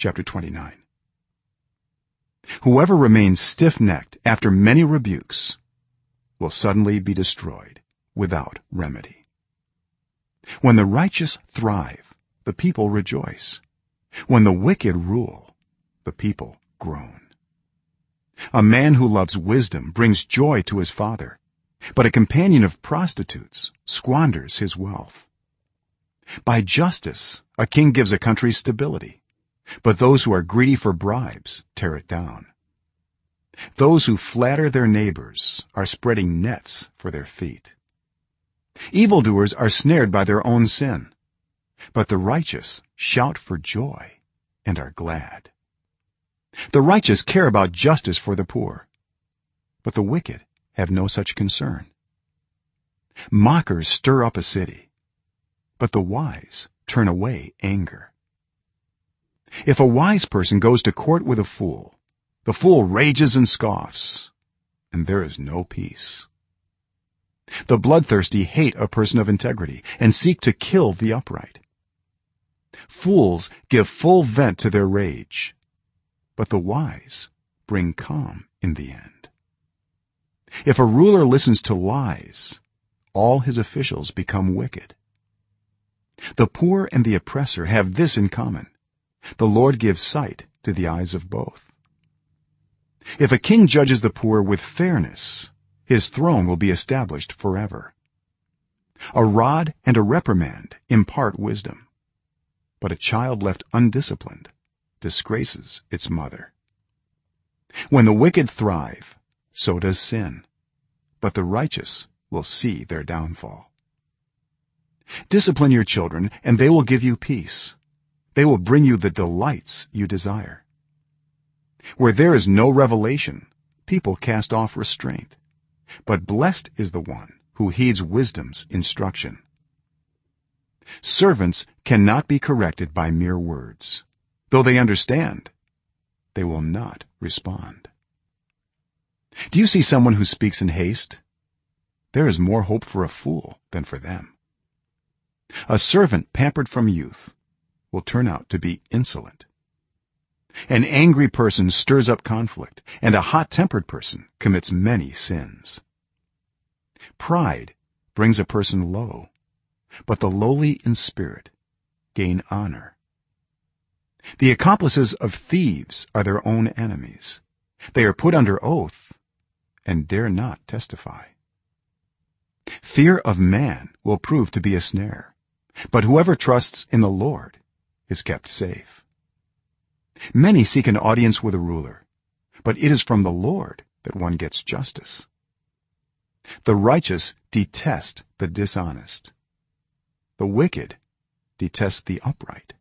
chapter 29 whoever remains stiff-necked after many rebukes will suddenly be destroyed without remedy. When the righteous thrive the people rejoice. When the wicked rule the people groan. A man who loves wisdom brings joy to his father but a companion of prostitutes squanders his wealth. By justice a king gives a country stability but those who are greedy for bribes tear it down. Those who flatter their neighbors are spreading nets for their feet. Evildoers are snared by their own sin. But the righteous shout for joy and are glad. The righteous care about justice for the poor. But the wicked have no such concern. Mockers stir up a city. But the wise turn away anger if a wise person goes to court with a fool the fool rages and scoffs and there is no peace. The bloodthirsty hate a person of integrity and seek to kill the upright. Fools give full vent to their rage but the wise bring calm in the end. If a ruler listens to lies all his officials become wicked. The poor and the oppressor have this in common the lord gives sight to the eyes of both. If a king judges the poor with fairness his throne will be established forever. A rod and a reprimand impart wisdom but a child left undisciplined disgraces its mother. When the wicked thrive so does sin but the righteous will see their downfall. Discipline your children and they will give you peace they will bring you the delights you desire. Where there is no revelation people cast off restraint. But blessed is the one who heeds wisdom's instruction. Servants cannot be corrected by mere words. Though they understand they will not respond. Do you see someone who speaks in haste? There is more hope for a fool than for them. A servant pampered from youth will turn out to be insolent. An angry person stirs up conflict and a hot-tempered person commits many sins. Pride brings a person low but the lowly in spirit gain honor. The accomplices of thieves are their own enemies. They are put under oath and dare not testify. Fear of man will prove to be a snare but whoever trusts in the lord is kept safe. Many seek an audience with a ruler but it is from the lord that one gets justice. The righteous detest the dishonest. The wicked detest the upright